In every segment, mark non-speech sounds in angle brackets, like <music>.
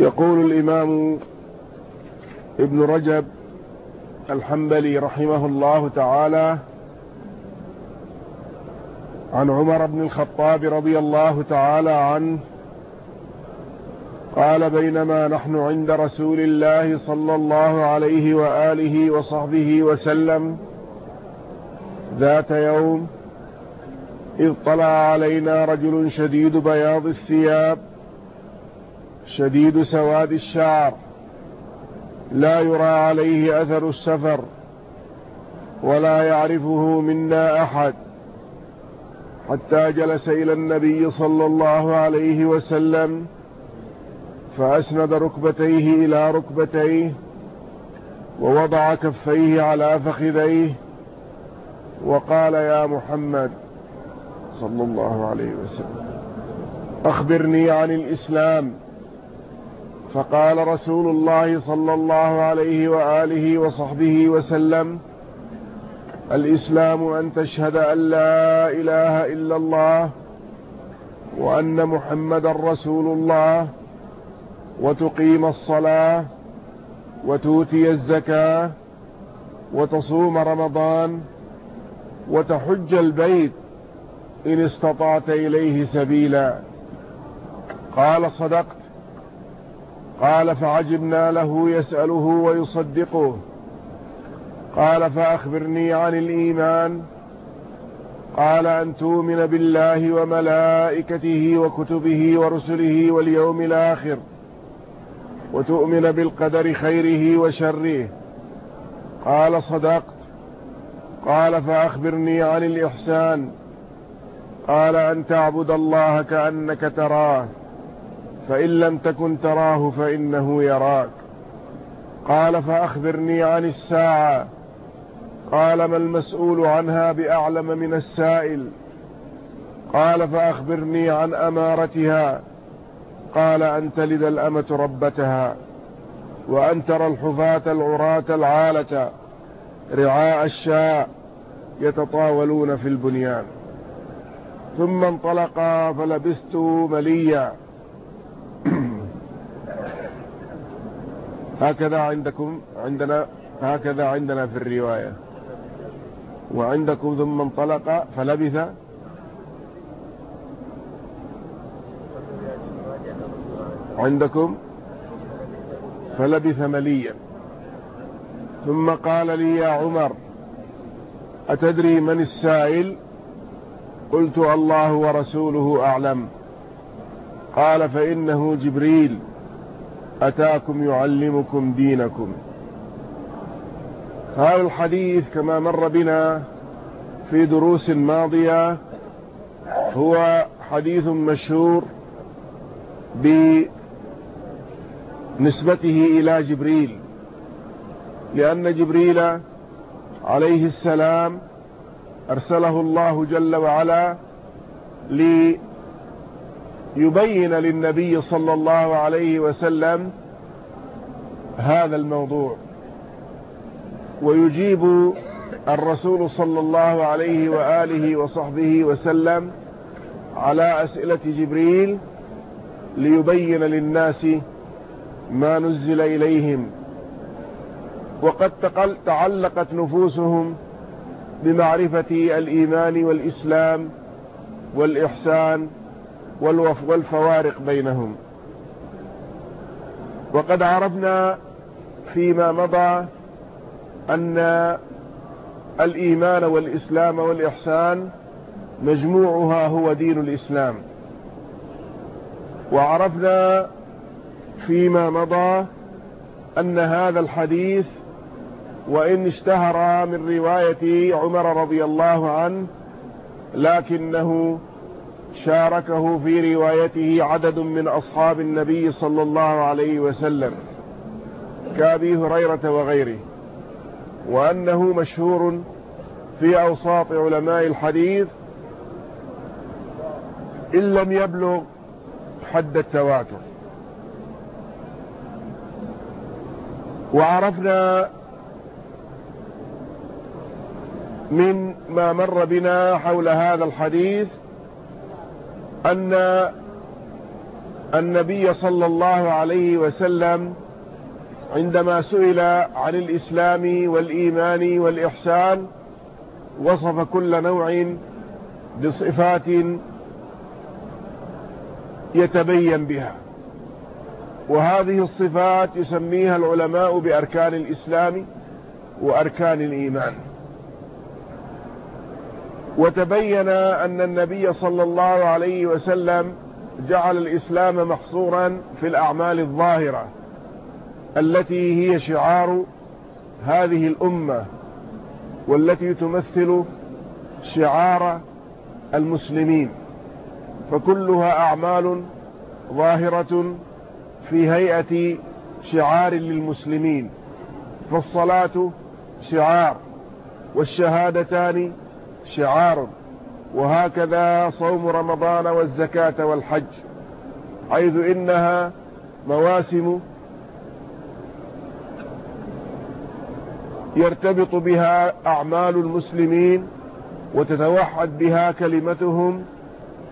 يقول الإمام ابن رجب الحنبلي رحمه الله تعالى عن عمر بن الخطاب رضي الله تعالى عنه قال بينما نحن عند رسول الله صلى الله عليه وآله وصحبه وسلم ذات يوم إذ طلع علينا رجل شديد بياض الثياب شديد سواد الشعر لا يرى عليه أثر السفر ولا يعرفه منا أحد. حتى جلس إلى النبي صلى الله عليه وسلم فأسند ركبتيه إلى ركبتيه ووضع كفيه على فخذيه وقال يا محمد صلى الله عليه وسلم. أخبرني عن الإسلام. فقال رسول الله صلى الله عليه وآله وصحبه وسلم الإسلام أن تشهد أن لا إله إلا الله وأن محمد رسول الله وتقيم الصلاة وتوتي الزكاة وتصوم رمضان وتحج البيت إن استطعت إليه سبيلا. قال صدقت قال فعجبنا له يسأله ويصدقه. قال فأخبرني عن الإيمان. قال أن تؤمن بالله وملائكته وكتبه ورسله واليوم الآخر وتؤمن بالقدر خيره وشره. قال صدقت. قال فأخبرني عن الإحسان. قال أن تعبد الله كأنك تراه. فإن لم تكن تراه فإنه يراك. قال فأخبرني عن الساعة. قال ما المسؤول عنها بأعلم من السائل. قال فأخبرني عن أمارتها. قال أن تلد الأمة ربتها وأن ترى الحفاة العراة العالة رعاء الشاء يتطاولون في البنيان. ثم انطلقا فلبست مليا. هكذا عندكم عندنا هكذا عندنا في الرواية. وعندكم ثم انطلق فلبث عندكم فلبث مليا. ثم قال لي يا عمر أتدري من السائل؟ قلت الله ورسوله أعلم. قال فإنه جبريل. أتاكم يعلمكم دينكم. هذا الحديث كما مر بنا في دروس ماضية هو حديث مشهور بنسبته إلى جبريل لأن جبريل عليه السلام أرسله الله جل وعلا ليبين للنبي صلى الله عليه وسلم هذا الموضوع ويجيب الرسول صلى الله عليه وآله وصحبه وسلم على أسئلة جبريل ليبين للناس ما نزل إليهم. وقد تعلقت نفوسهم بمعرفة الإيمان والإسلام والإحسان والفوارق بينهم. وقد عرفنا فيما مضى أن الإيمان والإسلام والإحسان مجموعها هو دين الإسلام. وعرفنا فيما مضى أن هذا الحديث وإن اشتهر من رواية عمر رضي الله عنه لكنه شاركه في روايته عدد من أصحاب النبي صلى الله عليه وسلم كأبي هريرة وغيره وأنه مشهور في أوساط علماء الحديث إن لم يبلغ حد التواتر. وعرفنا من ما مر بنا حول هذا الحديث أن النبي صلى الله عليه وسلم عندما سئل عن الإسلام والإيمان والإحسان وصف كل نوع بصفات يتبين بها. وهذه الصفات يسميها العلماء بأركان الإسلام وأركان الإيمان. وتبين أن النبي صلى الله عليه وسلم جعل الإسلام محصورا في الأعمال الظاهرة التي هي شعار هذه الأمة والتي تمثل شعار المسلمين فكلها أعمال ظاهرة في هيئة شعار للمسلمين فالصلاة شعار والشهادتان شعار وهكذا صوم رمضان والزكاة والحج حيث إنها مواسم يرتبط بها أعمال المسلمين وتتوحد بها كلمتهم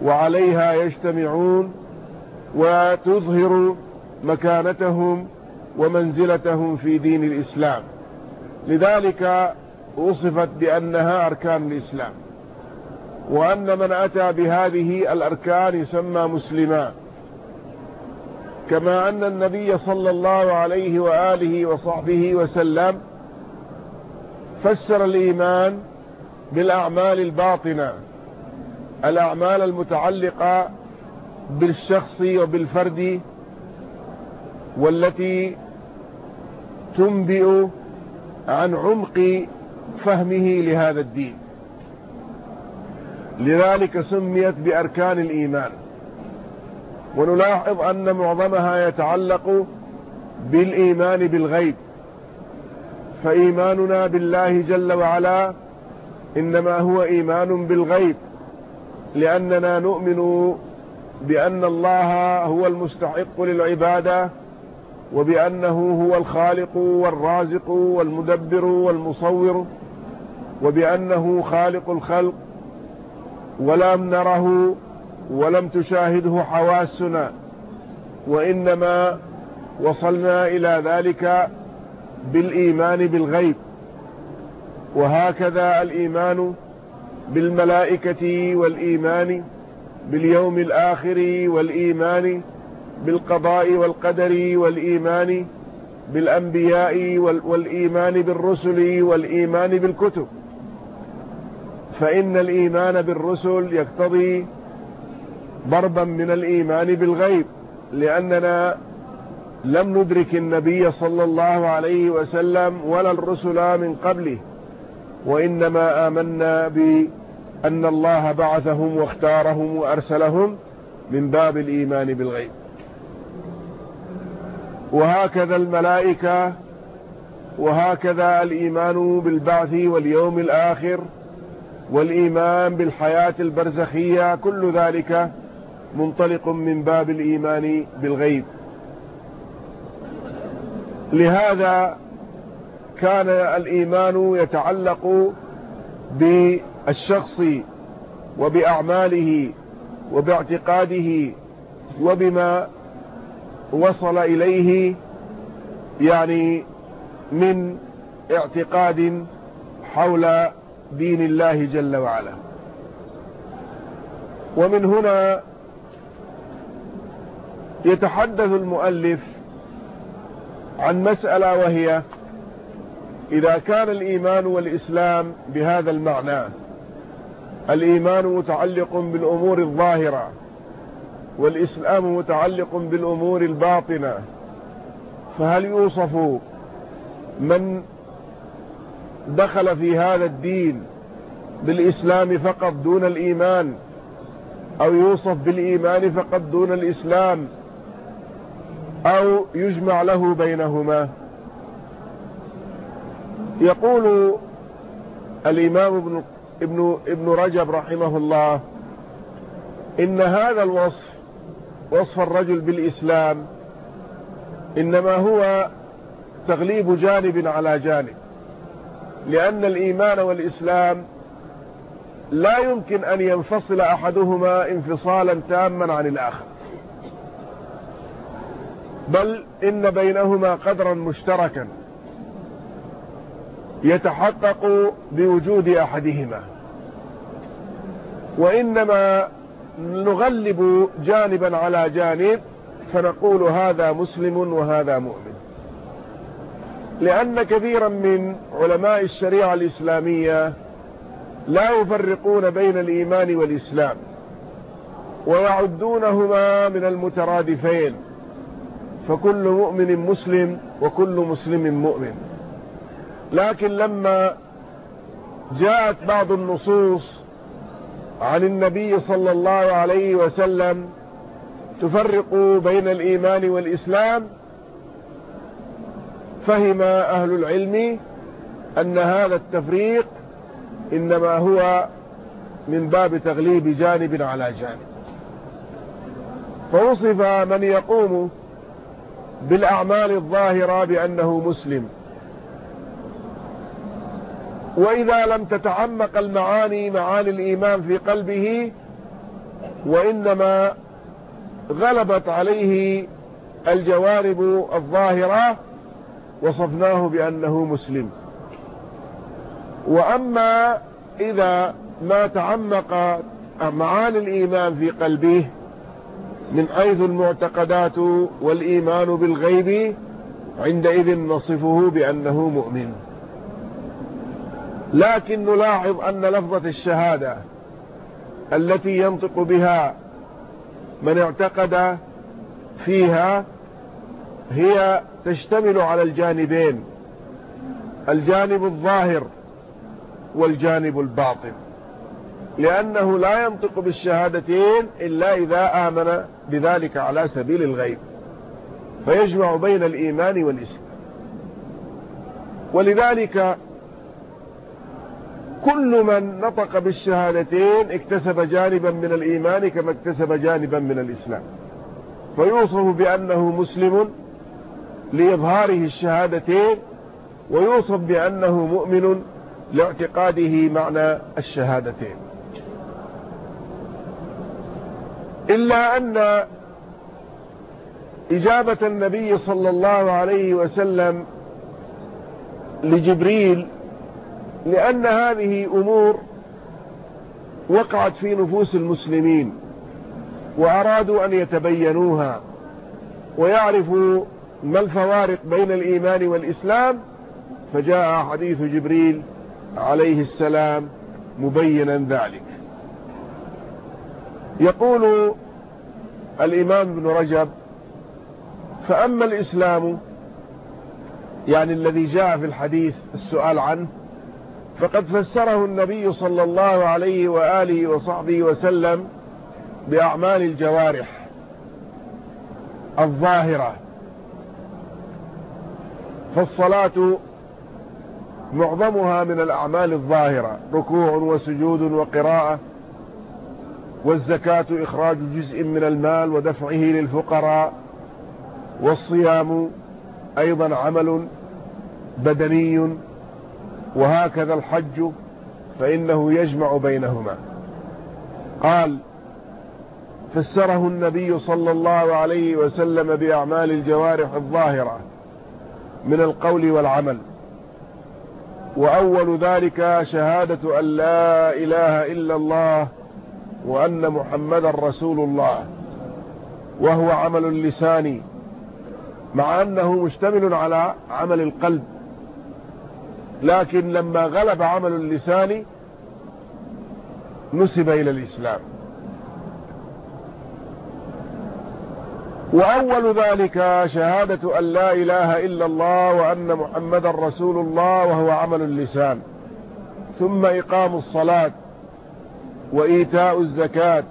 وعليها يجتمعون وتظهر مكانتهم ومنزلتهم في دين الإسلام. لذلك وصفت بأنها أركان الإسلام وأن من أتى بهذه الأركان يسمى مسلما. كما أن النبي صلى الله عليه وآله وصحبه وسلم فسر الإيمان بالأعمال الباطنة الأعمال المتعلقة بالشخص وبالفرد والتي تنبئ عن عمق فهمه لهذا الدين. لذلك سميت بأركان الإيمان. ونلاحظ أن معظمها يتعلق بالإيمان بالغيب. فإيماننا بالله جل وعلا إنما هو إيمان بالغيب. لأننا نؤمن بأن الله هو المستحق للعبادة وبأنه هو الخالق والرازق والمدبر والمصور وبأنه خالق الخلق ولم نره ولم تشاهده حواسنا وإنما وصلنا إلى ذلك بالإيمان بالغيب. وهكذا الإيمان بالملائكة والإيمان باليوم الآخر والإيمان بالقضاء والقدر والإيمان بالأنبياء والإيمان بالرسل والإيمان بالكتب. فإن الإيمان بالرسل يقتضي ضربا من الإيمان بالغيب لأننا لم ندرك النبي صلى الله عليه وسلم ولا الرسل من قبله وإنما آمنا بأن الله بعثهم واختارهم وأرسلهم من باب الإيمان بالغيب. وهكذا الملائكة وهكذا الإيمان بالبعث واليوم الآخر والإيمان بالحياة البرزخية كل ذلك منطلق من باب الإيمان بالغيب. لهذا كان الإيمان يتعلق بالشخص وبأعماله وباعتقاده وبما وصل إليه يعني من اعتقاد حول دين الله جل وعلا. ومن هنا يتحدث المؤلف عن مسألة وهي إذا كان الإيمان والإسلام بهذا المعنى الإيمان متعلق بالأمور الظاهرة والإسلام متعلق بالأمور الباطنة فهل يوصف من دخل في هذا الدين بالإسلام فقط دون الإيمان أو يوصف بالإيمان فقط دون الإسلام أو يجمع له بينهما؟ يقول الإمام ابن, ابن, ابن رجب رحمه الله إن هذا الوصف وصف الرجل بالإسلام إنما هو تغليب جانب على جانب لأن الإيمان والإسلام لا يمكن أن ينفصل أحدهما انفصالا تاما عن الآخر بل إن بينهما قدرا مشتركا يتحقق بوجود أحدهما وإنما نغلب جانبا على جانب فنقول هذا مسلم وهذا مؤمن. لأن كثيرا من علماء الشريعة الإسلامية لا يفرقون بين الإيمان والإسلام ويعدونهما من المترادفين. فكل مؤمن مسلم وكل مسلم مؤمن. لكن لما جاءت بعض النصوص عن النبي صلى الله عليه وسلم تفرق بين الإيمان والإسلام فهم أهل العلم أن هذا التفريق إنما هو من باب تغليب جانب على جانب. فوصف من يقوم بالأعمال الظاهرة بأنه مسلم. وإذا لم تتعمق المعاني معاني الإيمان في قلبه وإنما غلبت عليه الجوارب الظاهرة وصفناه بأنه مسلم. وأما إذا ما تعمق معاني الإيمان في قلبه من حيث المعتقدات والإيمان بالغيب عندئذ نصفه بأنه مؤمن. لكن نلاحظ أن لفظة الشهادة التي ينطق بها من اعتقد فيها هي تشتمل على الجانبين الجانب الظاهر والجانب الباطن. لأنه لا ينطق بالشهادتين إلا إذا آمن بذلك على سبيل الغيب. فيجمع بين الإيمان والإسلام. ولذلك كل من نطق بالشهادتين اكتسب جانبا من الإيمان كما اكتسب جانبا من الإسلام. فيوصف بأنه مسلم لإظهاره الشهادتين ويوصف بأنه مؤمن لاعتقاده معنى الشهادتين. إلا أن إجابة النبي صلى الله عليه وسلم لجبريل لأن هذه أمور وقعت في نفوس المسلمين وأرادوا أن يتبينوها ويعرفوا ما الفوارق بين الإيمان والإسلام فجاء حديث جبريل عليه السلام مبينا ذلك. يقول الإمام ابن رجب فأما الإسلام يعني الذي جاء في الحديث السؤال عنه فقد فسره النبي صلى الله عليه وآله وصحبه وسلم بأعمال الجوارح الظاهرة فالصلاة معظمها من الأعمال الظاهرة ركوع وسجود وقراءة والزكاة إخراج جزء من المال ودفعه للفقراء والصيام أيضا عمل بدني وهكذا الحج فإنه يجمع بينهما. قال فسره النبي صلى الله عليه وسلم بأعمال الجوارح الظاهرة من القول والعمل. وأول ذلك شهادة أن لا إله إلا الله وأن محمد رسول الله وهو عمل اللسان مع أنه مشتمل على عمل القلب. لكن لما غلب عمل اللسان نسب إلى الإسلام. وأول ذلك شهادة أن لا إله إلا الله وأن محمد رسول الله وهو عمل اللسان. ثم إقام الصلاة وإيتاء الزكاة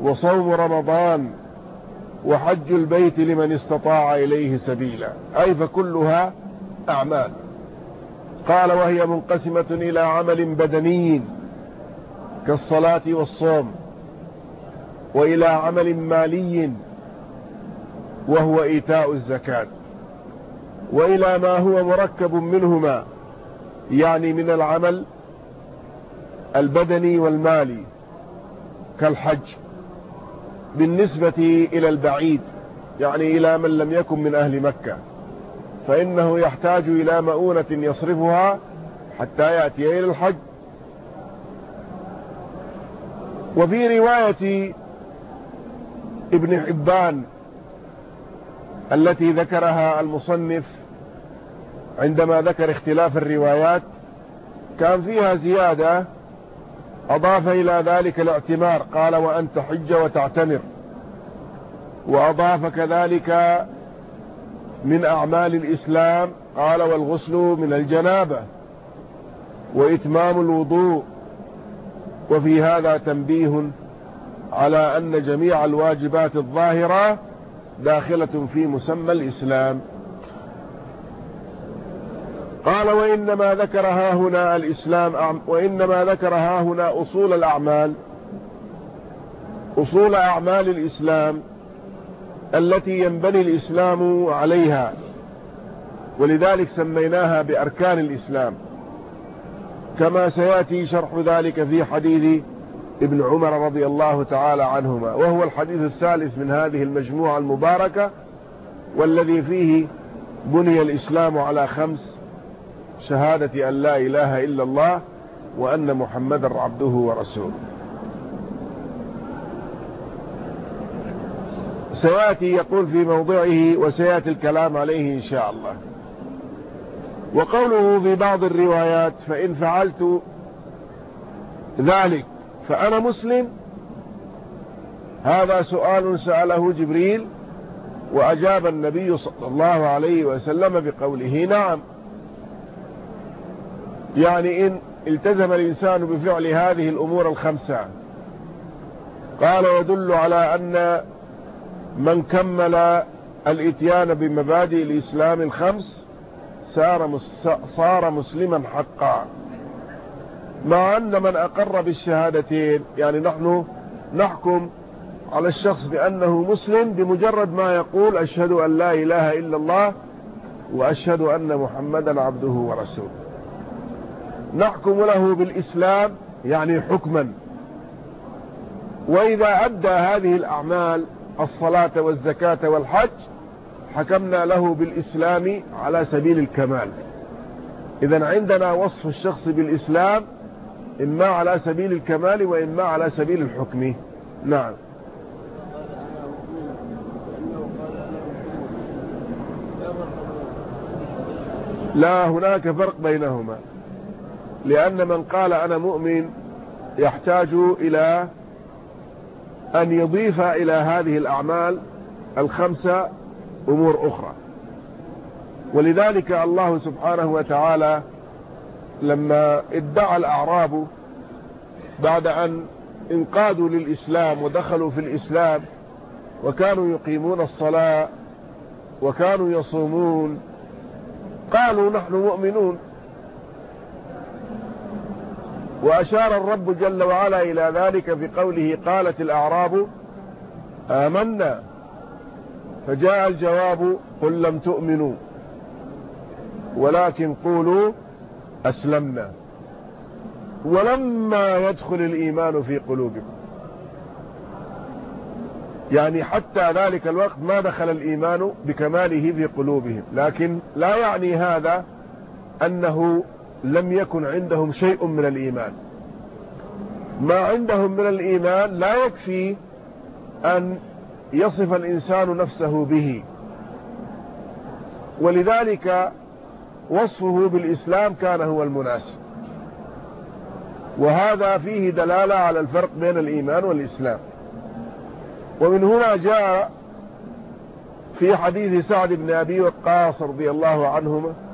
وصوم رمضان وحج البيت لمن استطاع إليه سبيلا. أي فكلها أعمال. قال وهي منقسمة إلى عمل بدني كالصلاة والصوم وإلى عمل مالي وهو إيتاء الزكاة وإلى ما هو مركب منهما يعني من العمل البدني والمالي كالحج بالنسبة إلى البعيد يعني إلى من لم يكن من أهل مكة. فإنه يحتاج إلى مؤونة يصرفها حتى يأتي إلى الحج. وفي رواية ابن حبان التي ذكرها المصنف عندما ذكر اختلاف الروايات كان فيها زيادة أضاف إلى ذلك الاعتمار قال وأن تحج وتعتمر. وأضاف كذلك من أعمال الإسلام قال والغسل من الجنابة وإتمام الوضوء. وفي هذا تنبيه على أن جميع الواجبات الظاهرة داخلة في مسمى الإسلام. قال وإنما ذكرها هنا الإسلام وإنما ذكرها هنا أصول الأعمال أصول أعمال الإسلام. التي ينبني الإسلام عليها. ولذلك سميناها بأركان الإسلام. كما سيأتي شرح ذلك في حديث ابن عمر رضي الله تعالى عنهما. وهو الحديث الثالث من هذه المجموعة المباركة والذي فيه بني الإسلام على خمس شهادة أن لا إله إلا الله وأن محمدا عبده ورسوله. سيأتي يقول في موضعه وسيأتي الكلام عليه إن شاء الله. وقوله في بعض الروايات فإن فعلت ذلك فأنا مسلم هذا سؤال سأله جبريل وأجاب النبي صلى الله عليه وسلم بقوله نعم. يعني إن التزم الإنسان بفعل هذه الأمور الخمسة. قال يدل على أن من كمل الإتيان بمبادئ الإسلام الخمس صار صار مسلما حقا. مع أن من أقر بالشهادتين يعني نحن نحكم على الشخص بأنه مسلم بمجرد ما يقول أشهد أن لا إله إلا الله وأشهد أن محمدا عبده ورسوله. نحكم له بالإسلام يعني حكما. وإذا أدى هذه الأعمال الصلاة والزكاة والحج حكمنا له بالإسلام على سبيل الكمال. إذا عندنا وصف الشخص بالإسلام إما على سبيل الكمال وإما على سبيل الحكم. نعم. لا هناك فرق بينهما. لأن من قال أنا مؤمن يحتاج إلى أن يضيف إلى هذه الأعمال الخمسة أمور أخرى. ولذلك الله سبحانه وتعالى لما ادعى الأعراب بعد أن انقادوا للإسلام ودخلوا في الإسلام وكانوا يقيمون الصلاة وكانوا يصومون قالوا نحن مؤمنون. وأشار الرب جل وعلا إلى ذلك في قوله قالت الأعراب آمنا. فجاء الجواب قل لم تؤمنوا ولكن قولوا أسلمنا. ولما يدخل الإيمان في قلوبكم يعني حتى ذلك الوقت ما دخل الإيمان بكماله في قلوبهم لكن لا يعني هذا أنه لم يكن عندهم شيء من الإيمان. ما عندهم من الإيمان لا يكفي أن يصف الإنسان نفسه به. ولذلك وصفه بالإسلام كان هو المناسب. وهذا فيه دلالة على الفرق بين الإيمان والإسلام. ومن هنا جاء في حديث سعد بن أبي وقاص رضي الله عنهما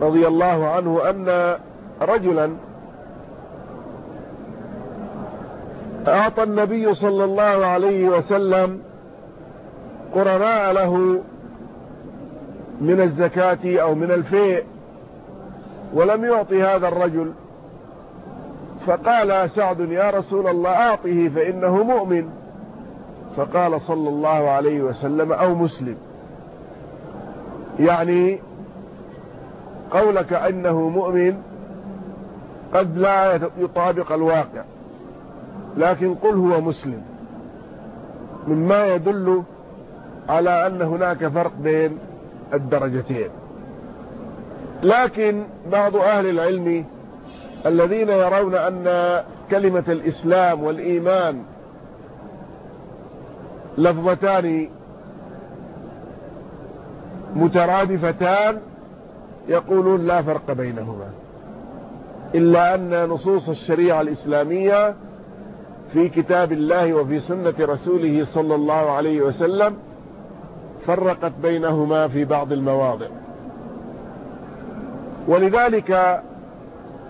رضي الله عنه أن رجلا أعطى النبي صلى الله عليه وسلم قرناء له من الزكاة أو من الفيء ولم يعطي هذا الرجل. فقال سعد يا رسول الله أعطه فإنه مؤمن. فقال صلى الله عليه وسلم أو مسلم. يعني قولك أنه مؤمن قد لا يطابق الواقع لكن قل هو مسلم. مما يدل على أن هناك فرق بين الدرجتين. لكن بعض أهل العلم الذين يرون أن كلمة الإسلام والإيمان لفظتان مترادفتان يقولون لا فرق بينهما. إلا أن نصوص الشريعة الإسلامية في كتاب الله وفي سنة رسوله صلى الله عليه وسلم فرقت بينهما في بعض المواضع. ولذلك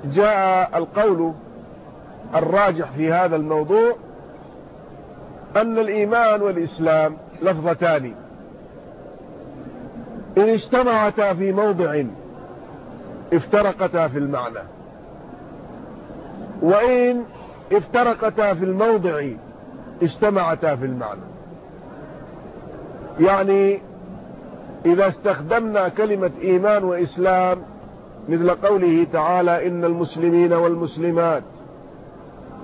جاء القول الراجح في هذا الموضوع أن الإيمان والإسلام لفظتان. إن اجتمعتا في موضع افترقتا في المعنى. وإن افترقتا في الموضع اجتمعتا في المعنى. يعني إذا استخدمنا كلمة إيمان وإسلام مثل قوله تعالى إن المسلمين والمسلمات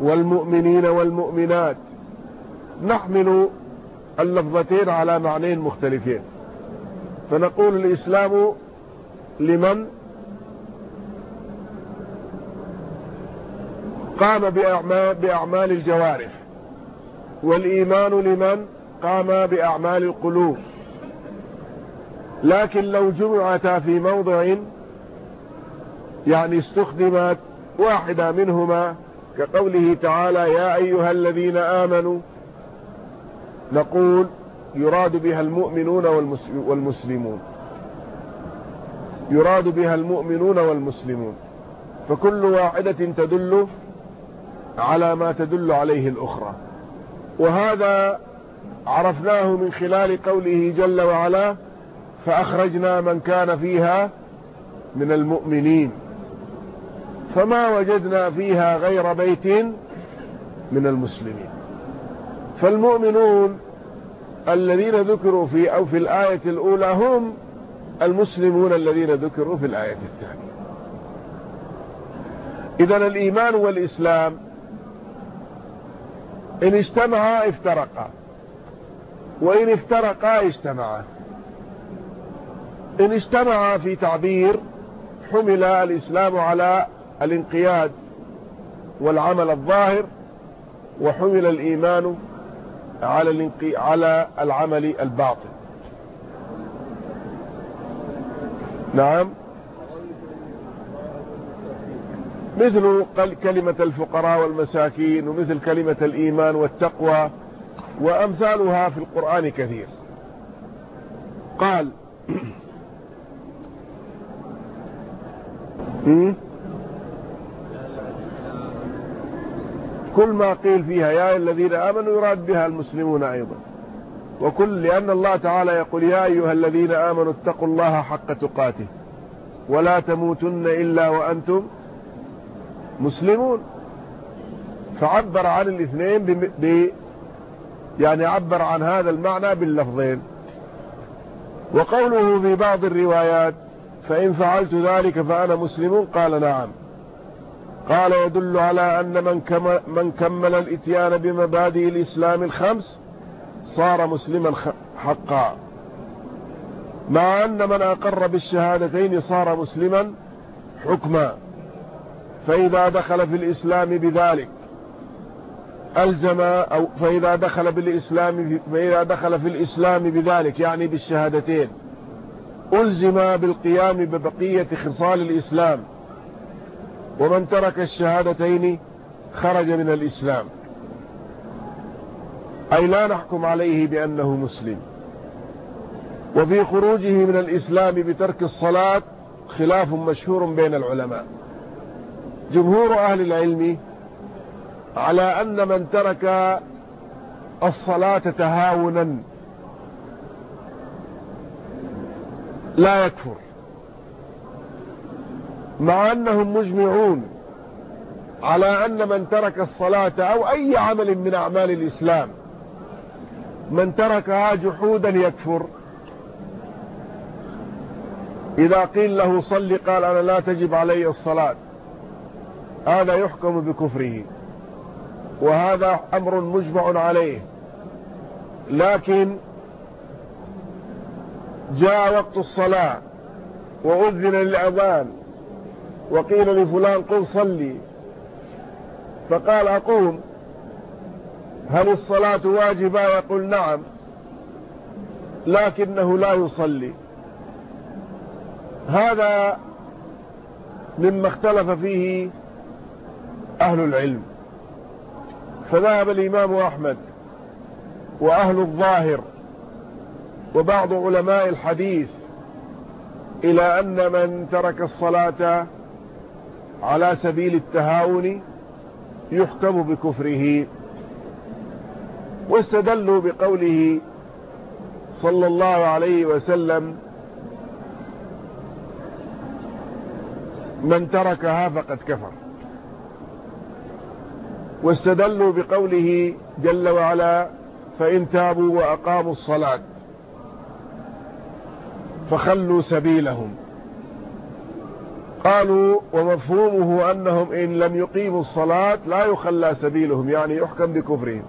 والمؤمنين والمؤمنات. نحمل اللفظتين على معنين مختلفين. فنقول الإسلام لمن؟ قام بأعمال, بأعمال الجوارح. والإيمان لمن؟ قام بأعمال القلوب. لكن لو جمعتا في موضع يعني استخدمت واحدة منهما كقوله تعالى يا أيها الذين آمنوا نقول يراد بها المؤمنون والمسلمون. يراد بها المؤمنون والمسلمون. فكل واحدة تدل على ما تدل عليه الأخرى. وهذا عرفناه من خلال قوله جل وعلا فأخرجنا من كان فيها من المؤمنين. فما وجدنا فيها غير بيت من المسلمين. فالمؤمنون الذين ذكروا في أو في الآية الأولى هم المسلمون الذين ذكروا في الآية الثانية. إذا الإيمان والإسلام إن اجتمعا افترقا. وإن افترقا اجتمعا. إن اجتمعا في تعبير حمل الإسلام على الانقياد والعمل الظاهر وحمل الإيمان على على العمل الباطن. نعم. مثل كلمة الفقراء والمساكين ومثل كلمة الإيمان والتقوى وأمثالها في القرآن كثير. قال كل ما قيل فيها يا الذين آمنوا يراد بها المسلمون أيضا. وكل لأن الله تعالى يقول يا أيها الذين آمنوا اتقوا الله حق تقاته ولا تموتن إلا وأنتم مسلمون. فعبر عن الاثنين ب... يعني عبر عن هذا المعنى باللفظين. وقوله في بعض الروايات فإن فعلت ذلك فأنا مسلم قال نعم. قال يدل على أن من كمل, من كمل الإتيان بمبادئ الإسلام الخمس صار مسلما حقا. مع أن من أقر بالشهادتين صار مسلما حكما. فإذا دخل في الإسلام بذلك ألزم أو فإذا دخل بالإسلام فإذا دخل في الإسلام بذلك يعني بالشهادتين. ألزم بالقيام ببقية خصال الإسلام. ومن ترك الشهادتين خرج من الإسلام. أي لا نحكم عليه بأنه مسلم. وفي خروجه من الإسلام بترك الصلاة خلاف مشهور بين العلماء. جمهور أهل العلم على أن من ترك الصلاة تهاونا لا يكفر مع أنهم مجمعون على أن من ترك الصلاة أو أي عمل من أعمال الإسلام من تركها جحودا يكفر. إذا قيل له صل قال أنا لا تجب علي الصلاة. هذا يحكم بكفره. وهذا أمر مجمع عليه. لكن جاء وقت الصلاة وأذن للأذان وقيل لفلان قل صلي. فقال أقوم. هل الصلاة واجبة؟ يقول نعم لكنه لا يصلي. هذا مما اختلف فيه أهل العلم. فذهب الإمام أحمد وأهل الظاهر وبعض علماء الحديث إلى أن من ترك الصلاة على سبيل التهاون يحكم بكفره. واستدلوا بقوله صلى الله عليه وسلم من تركها فقد كفر. واستدلوا بقوله جل وعلا فإن تابوا وأقاموا الصلاة فخلوا سبيلهم. قالوا ومفهومه أنهم إن لم يقيموا الصلاة لا يخلى سبيلهم يعني يحكم بكفرهم.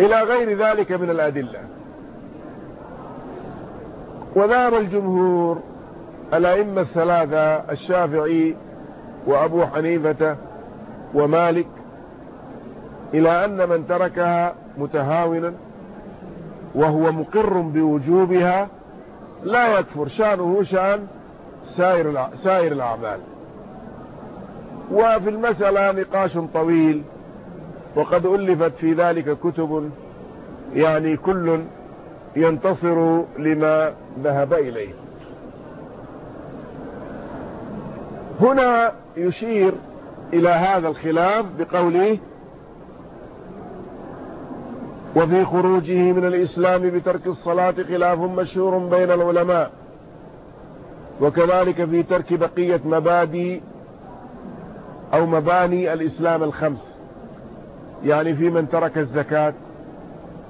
إلى غير ذلك من الأدلة. وذهب الجمهور الأئمة الثلاثة الشافعي وأبو حنيفة ومالك إلى أن من تركها متهاونا وهو مقر بوجوبها لا يكفر. شأنه شأن سائر سائر الأعمال. وفي المسألة نقاش طويل وقد ألفت في ذلك كتب يعني كل ينتصر لما ذهب إليه. هنا يشير إلى هذا الخلاف بقوله وفي خروجه من الإسلام بترك الصلاة خلاف مشهور بين العلماء وكذلك في ترك بقية مبادئ أو مباني الإسلام الخمس. يعني في من ترك الزكاة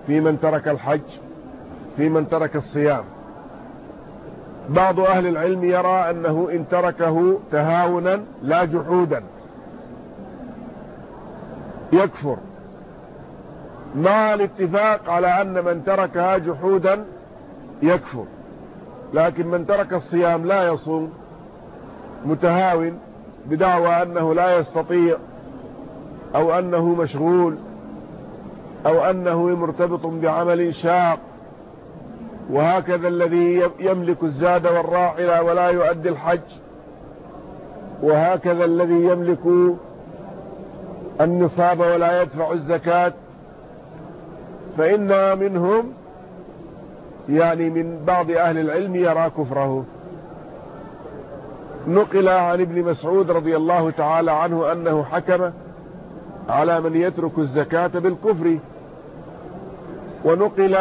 في من ترك الحج في من ترك الصيام. بعض أهل العلم يرى أنه إن تركه تهاونا لا جحودا. يكفر. مع الاتفاق على أن من تركها جحودا يكفر. لكن من ترك الصيام لا يصوم متهاون بدعوى أنه لا يستطيع أو أنه مشغول أو أنه مرتبط بعمل شاق. وهكذا الذي يملك الزاد والراحلة ولا يؤدي الحج. وهكذا الذي يملك النصاب ولا يدفع الزكاة فإن منهم يعني من بعض أهل العلم يرى كفره. نقل عن ابن مسعود رضي الله تعالى عنه أنه حكم على من يترك الزكاة بالكفر. ونقل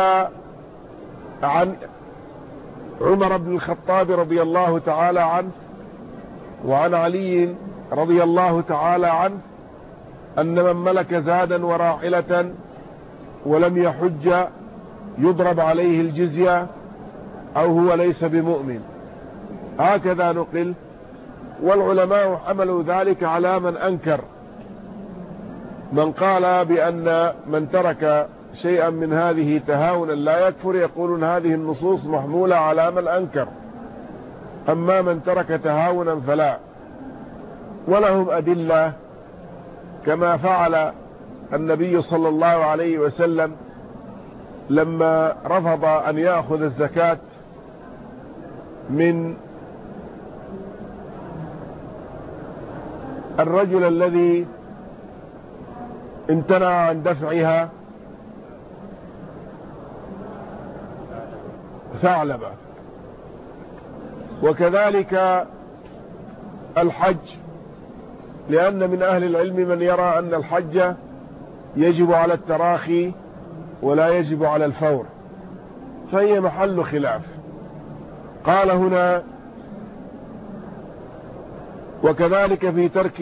عن عمر بن الخطاب رضي الله تعالى عنه وعن علي رضي الله تعالى عنه أن من ملك زادا وراحلة ولم يحج يضرب عليه الجزية أو هو ليس بمؤمن. هكذا نقل والعلماء حملوا ذلك على من أنكر. من قال بأن من ترك شيئا من هذه تهاونا لا يكفر يقولون هذه النصوص محمولة على من أنكر. أما من ترك تهاونا فلا. ولهم أدلة كما فعل النبي صلى الله عليه وسلم لما رفض أن يأخذ الزكاة من الرجل الذي امتنع عن دفعها ثعلبة. وكذلك الحج لأن من أهل العلم من يرى أن الحج يجب على التراخي ولا يجب على الفور فهي محل خلاف. قال هنا وكذلك في ترك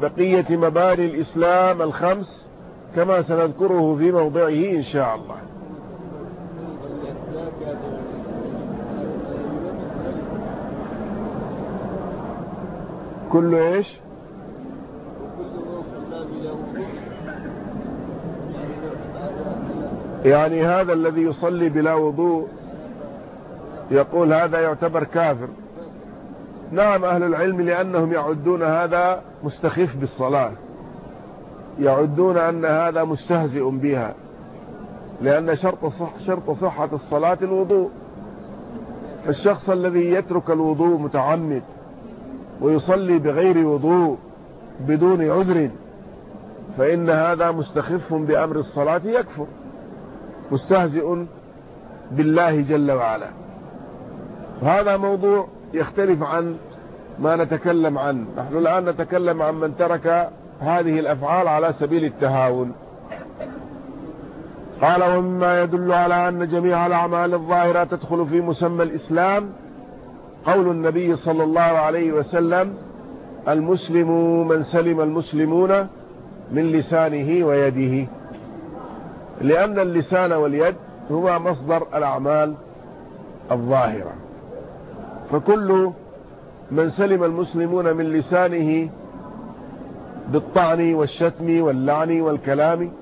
بقية مباني الإسلام الخمس كما سنذكره في موضعه إن شاء الله. كل إيش؟ يعني هذا الذي يصلي بلا وضوء يقول هذا يعتبر كافر. نعم أهل العلم لأنهم يعدون هذا مستخف بالصلاة يعدون أن هذا مستهزئ بها لأن شرط, صح شرط صحة الصلاة الوضوء. فالشخص الذي يترك الوضوء متعمد ويصلي بغير وضوء بدون عذر فإن هذا مستخف بأمر الصلاة يكفر. مستهزئ بالله جل وعلا. وهذا موضوع يختلف عن ما نتكلم عنه. نحن الآن نتكلم عن من ترك هذه الأفعال على سبيل التهاون. قال ومما يدل على أن جميع الأعمال الظاهرة تدخل في مسمى الإسلام قول النبي صلى الله عليه وسلم المسلم من سلم المسلمون من لسانه ويده. لأن اللسان واليد هما مصدر الأعمال الظاهرة. فكل من سلم المسلمون من لسانه بالطعن والشتم واللعن والكلام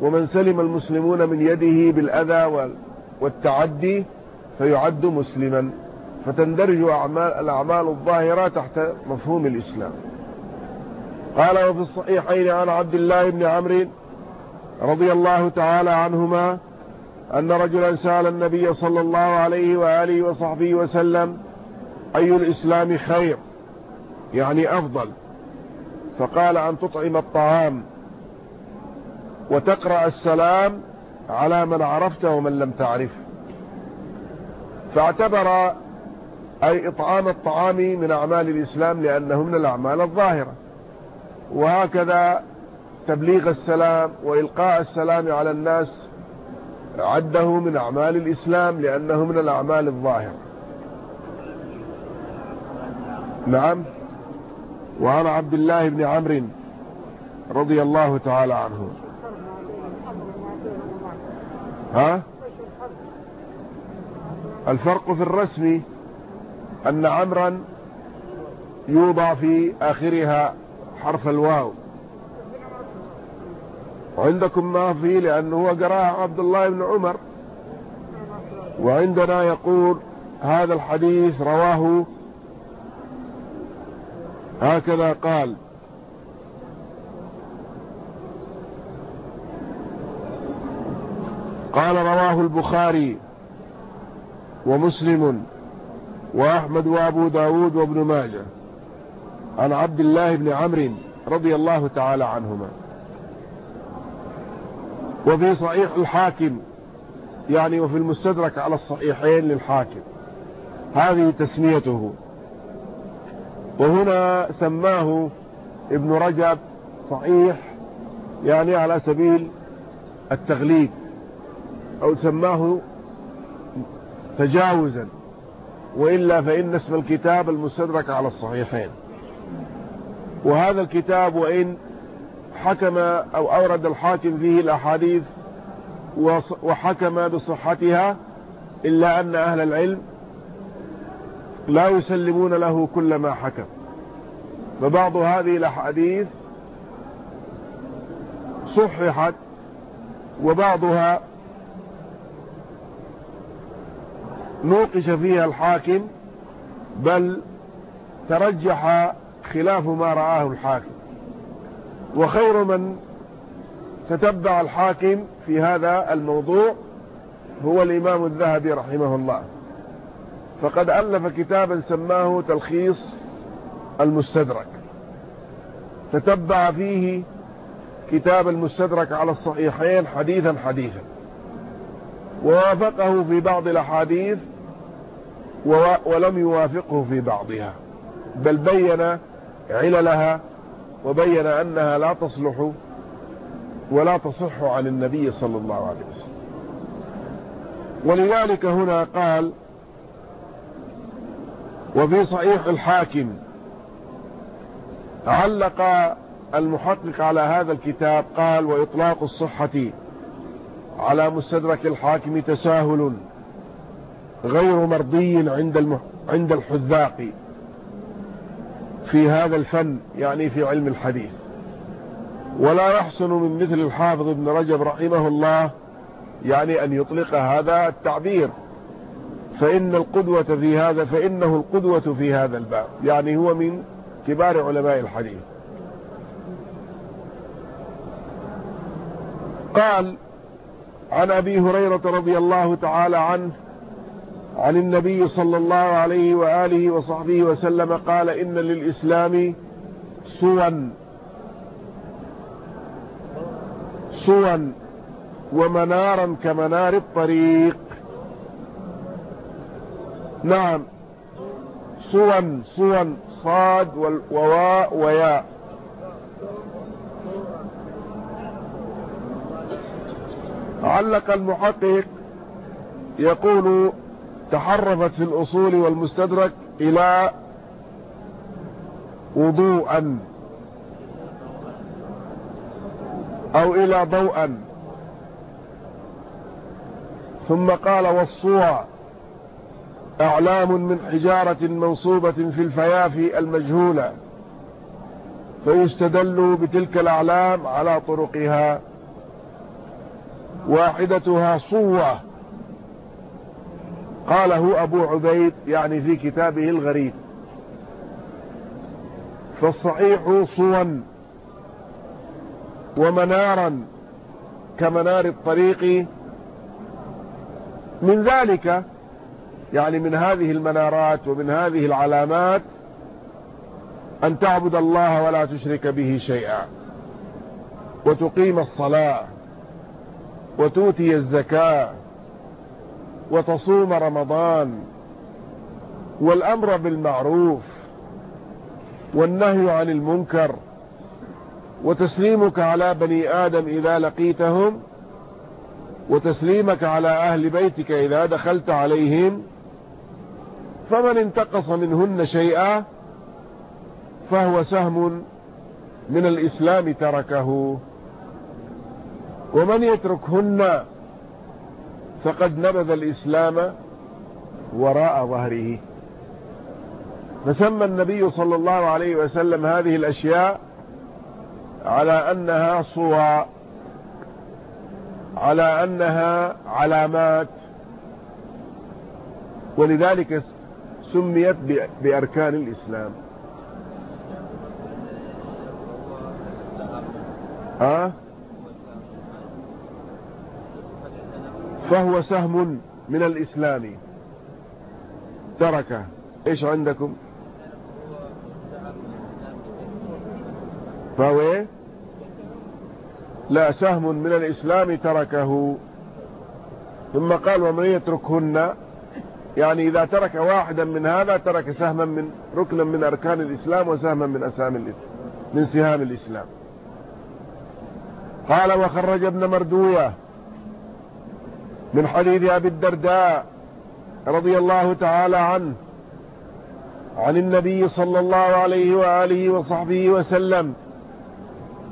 ومن سلم المسلمون من يده بالأذى والتعدي فيعد مسلما. فتندرج أعمال الأعمال الظاهرة تحت مفهوم الإسلام. قال وفي الصحيحين عن عبد الله بن عمرو رضي الله تعالى عنهما أن رجلا سأل النبي صلى الله عليه وآله وصحبه وسلم أي الإسلام خير؟ يعني أفضل. فقال أن تطعم الطعام وتقرأ السلام على من عرفت ومن لم تعرف فاعتبر أي إطعام الطعام من أعمال الإسلام لأنه من الأعمال الظاهرة. وهكذا تبليغ السلام وإلقاء السلام على الناس عده من أعمال الإسلام لأنه من الأعمال الظاهرة. نعم. وعن عبد الله بن عمرو رضي الله تعالى عنه. ها؟ الفرق في الرسم أن عمرا يوضع في آخرها حرف الواو. وعندكم ما فيه لأنه هو قراءة عبد الله بن عمر. وعندنا يقول هذا الحديث رواه هكذا قال. قال رواه البخاري ومسلم وأحمد وأبو داود وابن ماجه. عن عبد الله بن عمرو رضي الله تعالى عنهما. وفي صحيح الحاكم يعني وفي المستدرك على الصحيحين للحاكم. هذه تسميته. وهنا سماه ابن رجب صحيح يعني على سبيل التغليب أو سماه تجاوزا. وإلا فإن اسم الكتاب المستدرك على الصحيحين. وهذا الكتاب وإن حكم أو أورد الحاكم فيه الأحاديث وحكم بصحتها إلا أن أهل العلم لا يسلمون له كل ما حكم. فبعض هذه الأحاديث صححت وبعضها نوقش فيها الحاكم بل ترجح خلاف ما رآه الحاكم. وخير من تتبع الحاكم في هذا الموضوع هو الإمام الذهبي رحمه الله. فقد ألف كتابا سماه تلخيص المستدرك. تتبع فيه كتاب المستدرك على الصحيحين حديثا حديثا. ووافقه في بعض الأحاديث ولم يوافقه في بعضها. بل بين عللها وبين أنها لا تصلح ولا تصح عن النبي صلى الله عليه وسلم ولذلك هنا قال وفي صحيح الحاكم علق المحقق على هذا الكتاب قال وإطلاق الصحة على مستدرك الحاكم تساهل غير مرضي عند. عند الحذاق في هذا الفن يعني في علم الحديث. ولا يحسن من مثل الحافظ ابن رجب رحمه الله يعني أن يطلق هذا التعبير. فإن القدوة في هذا فإنه القدوة في هذا الباب. يعني هو من كبار علماء الحديث. قال عن أبي هريرة رضي الله تعالى عنه عن النبي صلى الله عليه وآله وصحبه وسلم قال إن للإسلام سوى. سوى ومنارا كمنار الطريق. نعم. سوى سوى صاد وواء وياء. علق المحقق يقول تحرفت في الأصول والمستدرك إلى وضوءا أو إلى ضوءا. ثم قال والصوى أعلام من حجارة منصوبة في الفيافي المجهولة فيستدل بتلك الأعلام على طرقها. واحدتها صوة قاله أبو عبيد يعني في كتابه الغريب. فالصحيح صوا ومنارا كمنار الطريق. من ذلك يعني من هذه المنارات ومن هذه العلامات أن تعبد الله ولا تشرك به شيئا. وتقيم الصلاة وتؤتي الزكاة وتصوم رمضان والأمر بالمعروف والنهي عن المنكر وتسليمك على بني آدم إذا لقيتهم وتسليمك على أهل بيتك إذا دخلت عليهم فمن انتقص منهن شيئا فهو سهم من الإسلام تركه. ومن يتركهن فقد نبذ الإسلام وراء ظهره. فسمى النبي صلى الله عليه وسلم هذه الأشياء على أنها صور على أنها علامات. ولذلك سميت بأركان الإسلام. ها؟ فهو سهم من الإسلام. تركه. إيش عندكم؟ فهو إيه؟ لا سهم من الإسلام تركه. ثم قال ومن يتركهن يعني إذا ترك واحدا من هذا ترك سهما من ركنا من أركان الإسلام وسهما من أسام الإسلام من سهام الإسلام. قال وخرج ابن مردوية. من حديث أبي الدرداء رضي الله تعالى عنه عن النبي صلى الله عليه وآله وصحبه وسلم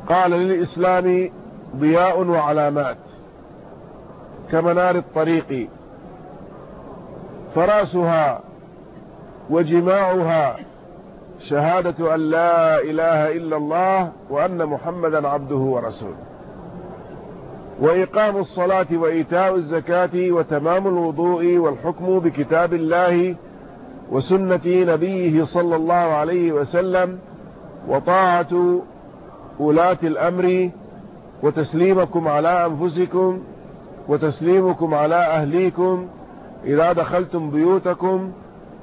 قال للإسلام ضياء وعلامات كمنار الطريق فراسها وجماعها شهادة أن لا إله إلا الله وأن محمدا عبده ورسوله. وإقام الصلاة وإيتاء الزكاة وتمام الوضوء والحكم بكتاب الله وسنة نبيه صلى الله عليه وسلم وطاعة ولاة الأمر وتسليمكم على أنفسكم وتسليمكم على أهليكم إذا دخلتم بيوتكم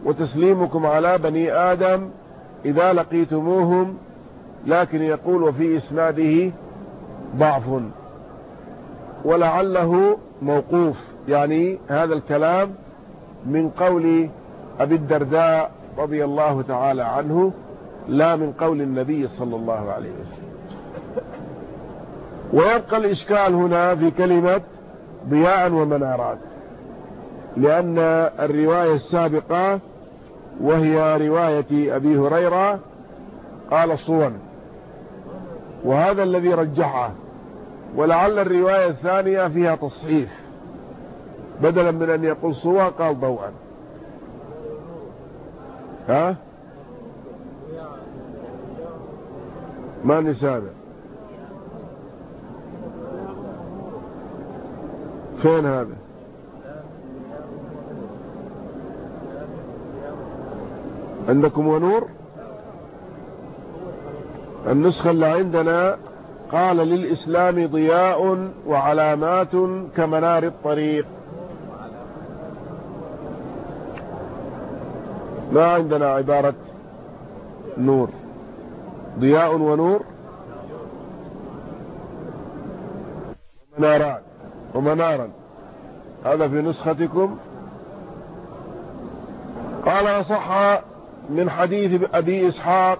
وتسليمكم على بني آدم إذا لقيتموهم لكن يقول وفي إسناده ضعف. ولعله موقوف. يعني هذا الكلام من قول أبي الدرداء رضي الله تعالى عنه لا من قول النبي صلى الله عليه وسلم. ويبقى الإشكال هنا في كلمة ضياء ومنارات لأن الرواية السابقة وهي رواية أبي هريرة قال صون وهذا الذي رجحه ولعل الرواية الثانية فيها تصحيف بدلا من أن يقول صوى قال ضوءا. ها؟ ما نسابه فين هذا؟ عندكم ونور؟ النسخة اللي عندنا قال للإسلام ضياء وعلامات كمنار الطريق. ما عندنا عبارة نور. ضياء ونور. منارات ومنارا. هذا في نسختكم. قال صح من حديث أبي إسحاق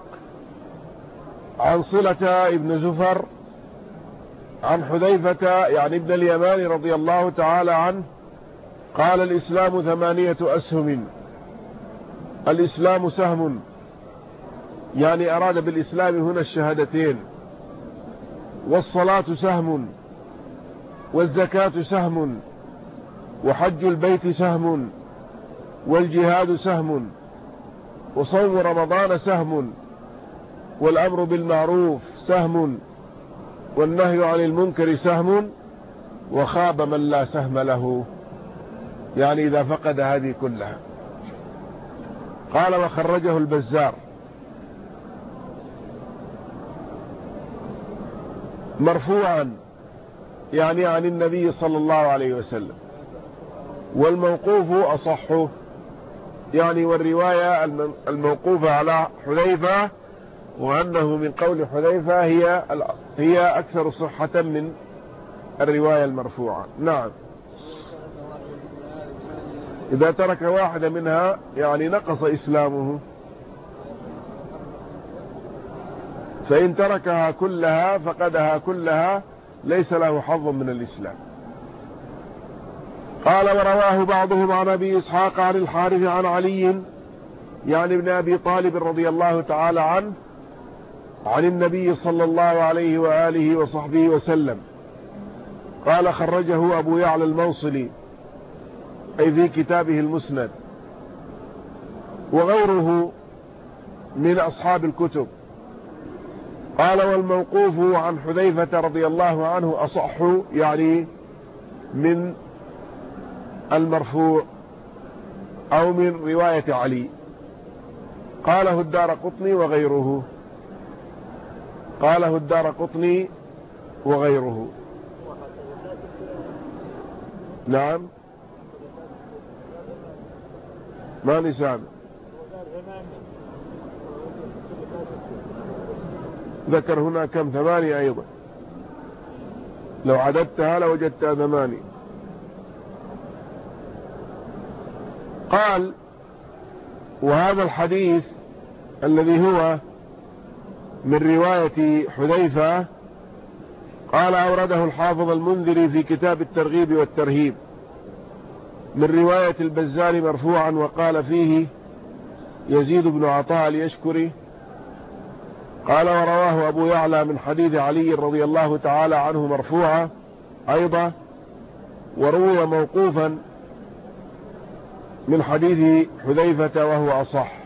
عن صلة ابن زفر عن حذيفة يعني ابن اليمان رضي الله تعالى عنه قال الإسلام ثمانية أسهم. الإسلام سهم. يعني أراد بالإسلام هنا الشهادتين. والصلاة سهم. والزكاة سهم. وحج البيت سهم. والجهاد سهم. وصوم رمضان سهم. والأمر بالمعروف سهم. والنهي عن المنكر سهم وخاب من لا سهم له. يعني إذا فقد هذه كلها. قال وخرجه البزار. مرفوعا يعني عن النبي صلى الله عليه وسلم. والموقوف أصحه يعني والرواية الموقوفة على حذيفة وأنه من قول حذيفة هي هي أكثر صحة من الرواية المرفوعة. نعم. إذا ترك واحدة منها يعني نقص إسلامه. فإن تركها كلها فقدها كلها ليس له حظ من الإسلام. قال ورواه بعضهم عن أبي إسحاق عن الحارث عن علي يعني ابن أبي طالب رضي الله تعالى عنه عن النبي صلى الله عليه وآله وصحبه وسلم. قال خرجه أبو يعلى الموصلي أي في كتابه المسند. وغيره من أصحاب الكتب. قال والموقوف عن حذيفة رضي الله عنه أصح يعني من المرفوع أو من رواية علي. قاله الدار قطني وغيره. قاله الدار قطني وغيره. نعم. ما نسان؟ ذكر هنا كم؟ ثمانية أيضا. لو عددتها لوجدتها ثمانية. قال وهذا الحديث الذي هو من رواية حذيفة قال أورده الحافظ المنذري في كتاب الترغيب والترهيب. من رواية البزار مرفوعا وقال فيه يزيد بن عطاء اليشكري قال ورواه أبو يعلى من حديث علي رضي الله تعالى عنه مرفوعا أيضا وروي موقوفا من حديث حذيفة وهو أصح.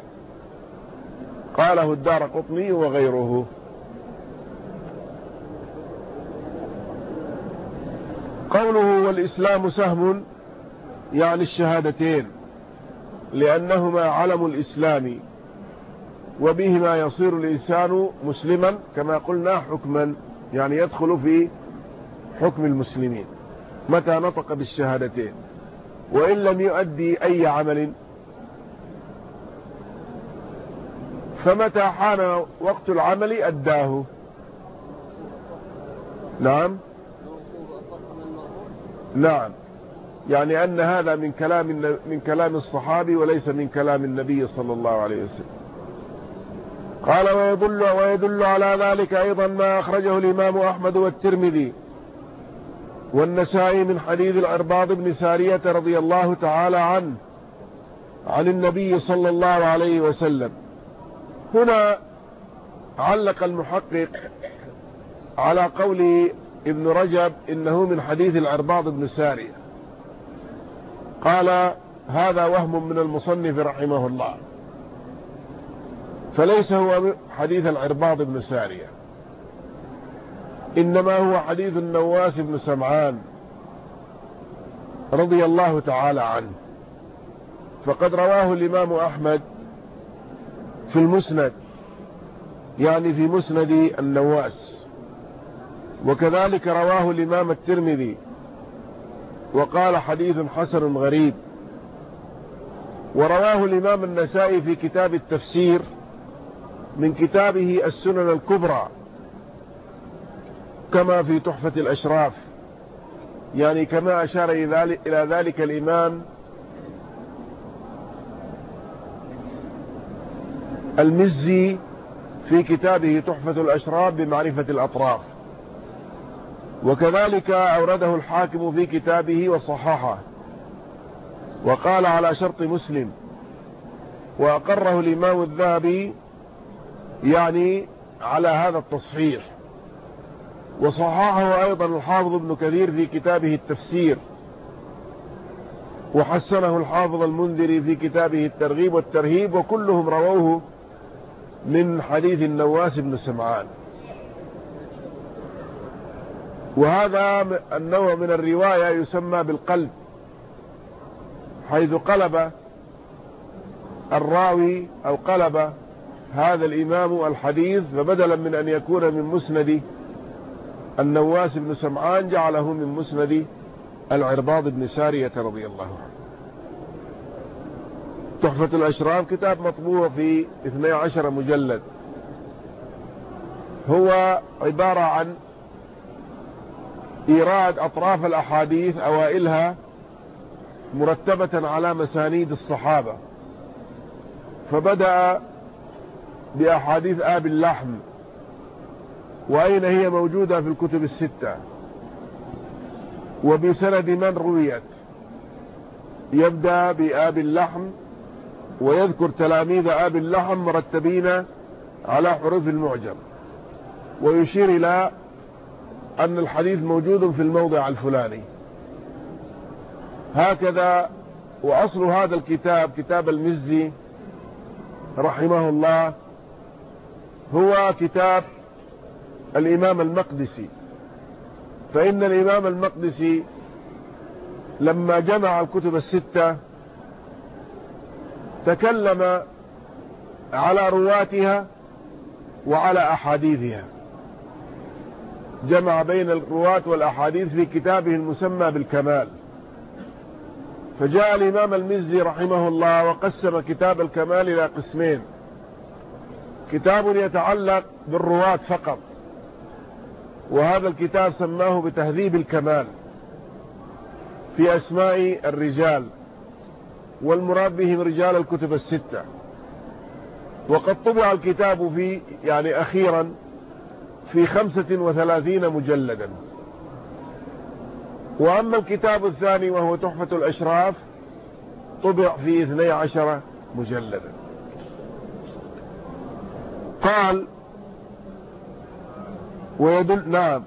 قاله الدار قطني وغيره. قوله والإسلام سهم يعني الشهادتين لأنهما علم الإسلام وبهما يصير الإنسان مسلما كما قلنا حكما يعني يدخل في حكم المسلمين متى نطق بالشهادتين وإن لم يؤدي أي عمل. فمتى حان وقت العمل أداه؟ نعم. نعم. يعني أن هذا من كلام من كلام الصحابي وليس من كلام النبي صلى الله عليه وسلم. قال ويدل, ويدل على ذلك أيضا ما أخرجه الإمام أحمد والترمذي. والنسائي من حديث الأرباض بن سارية رضي الله تعالى عنه عن النبي صلى الله عليه وسلم. هنا علق المحقق على قول ابن رجب إنه من حديث العرباض بن سارية قال هذا وهم من المصنف رحمه الله. فليس هو حديث العرباض بن سارية إنما هو حديث النواس بن سمعان رضي الله تعالى عنه. فقد رواه الإمام أحمد في المسند يعني في مسند النواس. وكذلك رواه الإمام الترمذي وقال حديث حسن غريب. ورواه الإمام النسائي في كتاب التفسير من كتابه السنن الكبرى كما في تحفة الأشراف. يعني كما أشار إلى ذلك الإمام المزي في كتابه تحفة الأشراف بمعرفة الأطراف. وكذلك أورده الحاكم في كتابه وصححه. وقال على شرط مسلم وأقره الإمام الذهبي يعني على هذا التصحيح. وصححه أيضا الحافظ ابن كثير في كتابه التفسير. وحسنه الحافظ المنذري في كتابه الترغيب والترهيب وكلهم رووه من حديث النواس بن سمعان. وهذا النوع من الرواية يسمى بالقلب حيث قلب الراوي أو قلب هذا الإمام الحديث فبدلا من أن يكون من مسند النواس بن سمعان جعله من مسند العرباض بن سارية رضي الله عنه. تحفة الأشراف كتاب مطبوع في 12 مجلد. هو عبارة عن إيراد أطراف الأحاديث أوائلها مرتبة على مسانيد الصحابة. فبدأ بأحاديث آب اللحم. وأين هي موجودة في الكتب الستة؟ وبسند من رويت. يبدأ بآب اللحم ويذكر تلاميذ آب اللحم مرتبين على حروف المعجم. ويشير إلى أن الحديث موجود في الموضع الفلاني. هكذا وأصل هذا الكتاب كتاب المزي رحمه الله هو كتاب الإمام المقدسي. فإن الإمام المقدسي لما جمع الكتب الستة تكلم على رواتها وعلى أحاديثها. جمع بين الرواة والأحاديث في كتابه المسمى بالكمال. فجاء الإمام المزي رحمه الله وقسم كتاب الكمال إلى قسمين. كتاب يتعلق بالرواة فقط. وهذا الكتاب سماه بتهذيب الكمال في أسماء الرجال. والمراد بهم رجال الكتب الستة. وقد طبع الكتاب في يعني أخيرا في خمسة وثلاثين مجلدا. وأما الكتاب الثاني وهو تحفة الأشراف طبع في اثني عشر مجلدا. قال ويدل نعم.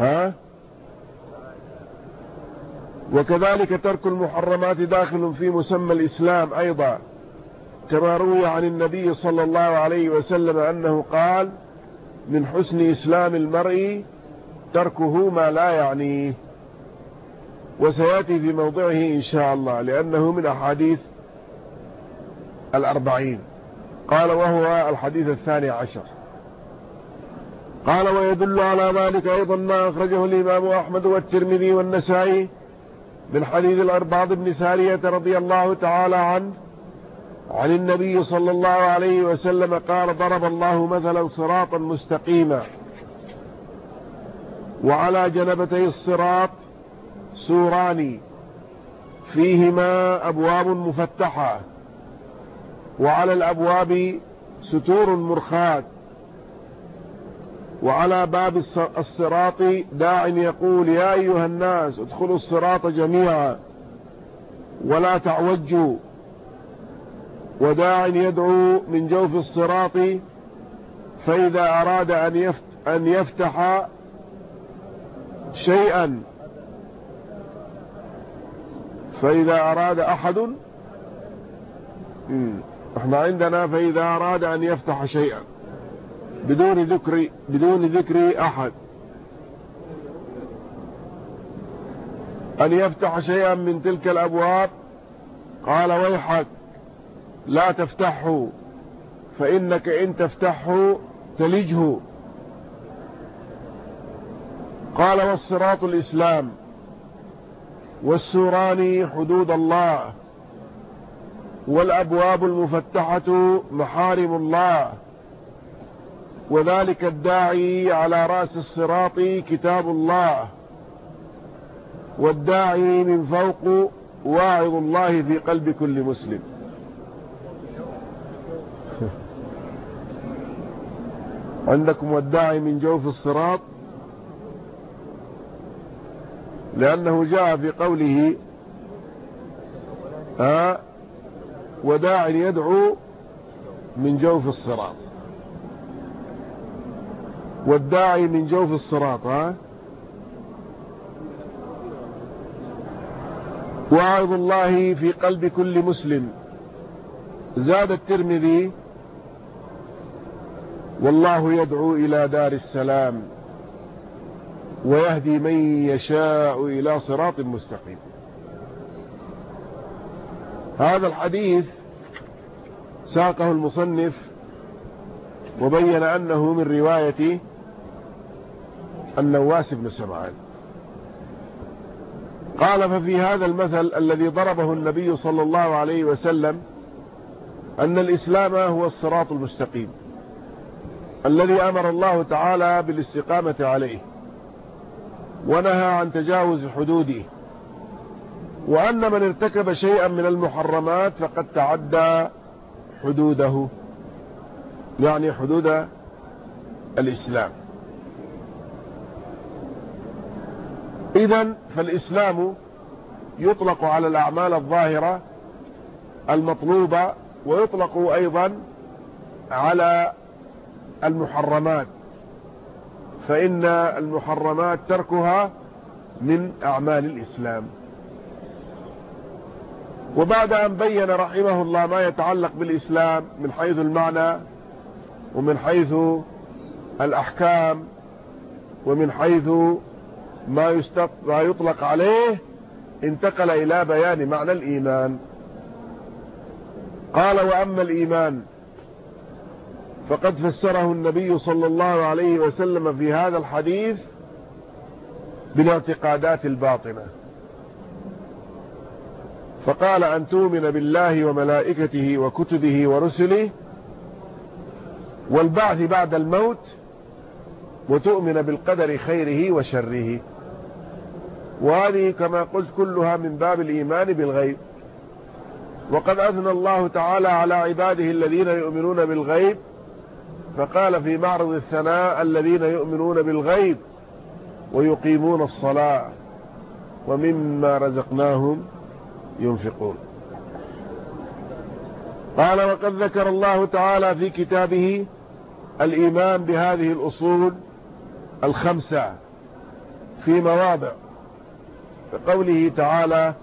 ها؟ وكذلك ترك المحرمات داخل في مسمى الإسلام أيضا كما روي عن النبي صلى الله عليه وسلم أنه قال من حسن إسلام المرء تركه ما لا يعنيه. وسيأتي في موضعه إن شاء الله لأنه من أحاديث الأربعين. قال وهو الحديث الثاني عشر. قال ويدل على ذلك أيضا ما أخرجه الإمام أحمد والترمذي والنسائي من حديث العرباض بن سارية رضي الله تعالى عنه عن النبي صلى الله عليه وسلم قال ضرب الله مثلا صراطا مستقيما وعلى جنبتي الصراط سوران فيهما أبواب مفتحة وعلى الأبواب ستور مرخاة وعلى باب الصراط داع يقول يا أيها الناس ادخلوا الصراط جميعا ولا تعوجوا. وداع يدعو من جوف الصراط فإذا أراد أن يفتح شيئا فإذا أراد أحد إحنا عندنا فإذا أراد أن يفتح شيئا. بدون ذكر بدون ذكر أحد. أن يفتح شيئا من تلك الأبواب؟ قال ويحك لا تفتحه فإنك إن تفتحه تلجه. قال والصراط الإسلام والسوران حدود الله والأبواب المفتحة محارم الله. وذلك الداعي على رأس الصراط كتاب الله. والداعي من فوق واعظ الله في قلب كل مسلم. <laughs> عندكم والداعي من جوف الصراط؟ لأنه جاء في قوله ها؟ وداع يدعو من جوف الصراط. والداعي من جوف الصراط ها؟ وعظ الله في قلب كل مسلم. زاد الترمذي والله يدعو إلى دار السلام ويهدي من يشاء إلى صراط مستقيم. هذا الحديث ساقه المصنف وبين أنه من رواية النواس بن سمعان. قال ففي هذا المثل الذي ضربه النبي صلى الله عليه وسلم أن الإسلام هو الصراط المستقيم الذي أمر الله تعالى بالاستقامة عليه ونهى عن تجاوز حدوده وأن من ارتكب شيئا من المحرمات فقد تعدى حدوده يعني حدود الإسلام. إذا فالإسلام يطلق على الأعمال الظاهرة المطلوبة ويطلق أيضا على المحرمات فإن المحرمات تركها من أعمال الإسلام. وبعد أن بين رحمه الله ما يتعلق بالإسلام من حيث المعنى ومن حيث الأحكام ومن حيث ما, ما يطلق عليه انتقل إلى بيان معنى الإيمان. قال وأما الإيمان فقد فسره النبي صلى الله عليه وسلم في هذا الحديث بالاعتقادات الباطنة. فقال أن تؤمن بالله وملائكته وكتبه ورسله والبعث بعد الموت وتؤمن بالقدر خيره وشره. وهذه كما قلت كلها من باب الإيمان بالغيب. وقد أثنى الله تعالى على عباده الذين يؤمنون بالغيب فقال في معرض الثناء الذين يؤمنون بالغيب ويقيمون الصلاة ومما رزقناهم ينفقون. قال وقد ذكر الله تعالى في كتابه الإيمان بهذه الأصول الخمسة في مواضع. كقوله تعالى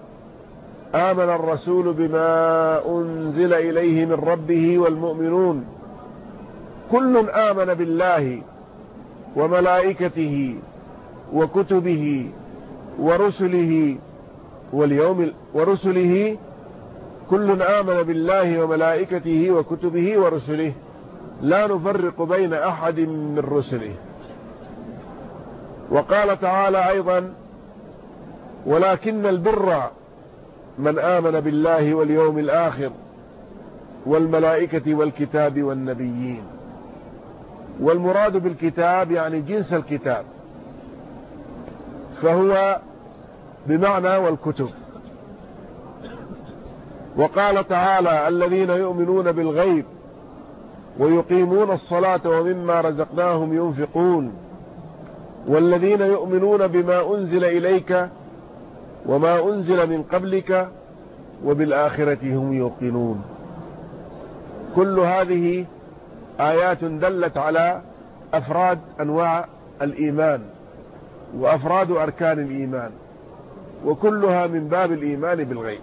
آمن الرسول بما أنزل إليه من ربه والمؤمنون كل آمن بالله وملائكته وكتبه ورسله واليوم ورسله كل آمن بالله وملائكته وكتبه ورسله لا نفرق بين أحد من رسله. وقال تعالى أيضا ولكن البر من آمن بالله واليوم الآخر والملائكة والكتاب والنبيين. والمراد بالكتاب يعني جنس الكتاب. فهو بمعنى والكتب. وقال تعالى الذين يؤمنون بالغيب ويقيمون الصلاة ومما رزقناهم ينفقون والذين يؤمنون بما أنزل إليك وما أنزل من قبلك وبالآخرة هم يوقنون. كل هذه آيات دلت على أفراد أنواع الإيمان وأفراد أركان الإيمان وكلها من باب الإيمان بالغيب.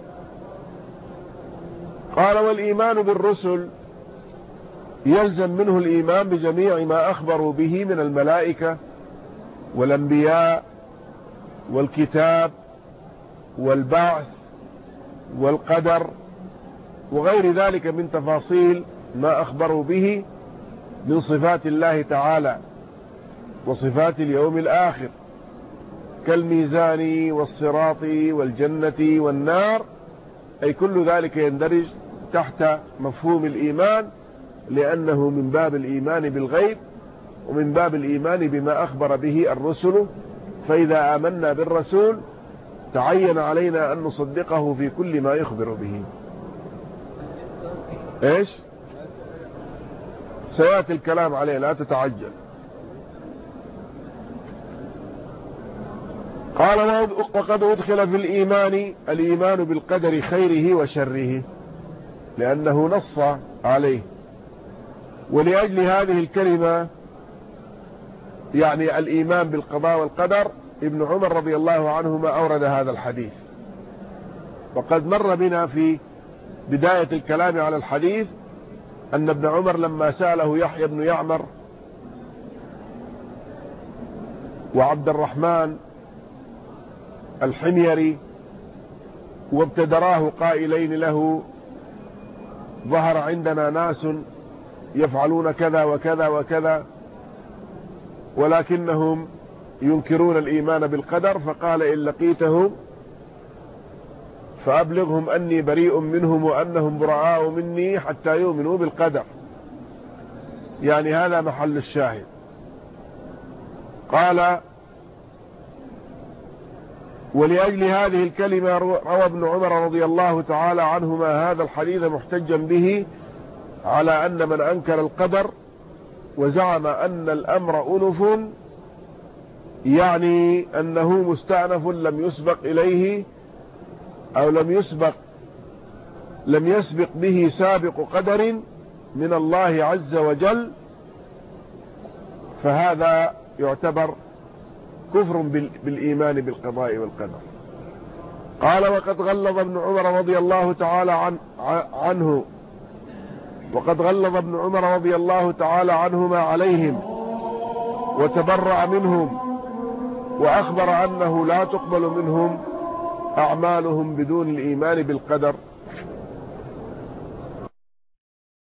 قال والإيمان بالرسل يلزم منه الإيمان بجميع ما أخبروا به من الملائكة والأنبياء والكتاب والبعث والقدر وغير ذلك من تفاصيل ما أخبروا به من صفات الله تعالى وصفات اليوم الآخر كالميزان والصراط والجنة والنار أي كل ذلك يندرج تحت مفهوم الإيمان لأنه من باب الإيمان بالغيب ومن باب الإيمان بما أخبر به الرسل فإذا آمنا بالرسول تعين علينا أن نصدقه في كل ما يخبر به. إيش؟ سيأتي الكلام عليه لا تتعجل. قال وقد أدخل في الإيمان الإيمان بالقدر خيره وشره لأنه نص عليه. ولأجل هذه الكلمة يعني الإيمان بالقضاء والقدر ابن عمر رضي الله عنهما أورد هذا الحديث. وقد مر بنا في بداية الكلام على الحديث أن ابن عمر لما سأله يحيى بن يعمر وعبد الرحمن الحميري وابتدراه قائلين له ظهر عندنا ناس يفعلون كذا وكذا وكذا ولكنهم ينكرون الإيمان بالقدر فقال إن لقيتهم فأبلغهم أني بريء منهم وأنهم براء مني حتى يؤمنوا بالقدر. يعني هذا محل الشاهد. قال ولأجل هذه الكلمة روى ابن عمر رضي الله تعالى عنهما هذا الحديث محتجا به على أن من أنكر القدر وزعم أن الأمر أنف يعني أنه مستأنف لم يسبق إليه أو لم يسبق لم يسبق به سابق قدر من الله عز وجل فهذا يعتبر كفر بالإيمان بالقضاء والقدر. قال وقد غلظ ابن عمر رضي الله تعالى عن عنه وقد غلظ ابن عمر رضي الله تعالى عنهما عليهم وتبرأ منهم وأخبر أنه لا تقبل منهم أعمالهم بدون الإيمان بالقدر.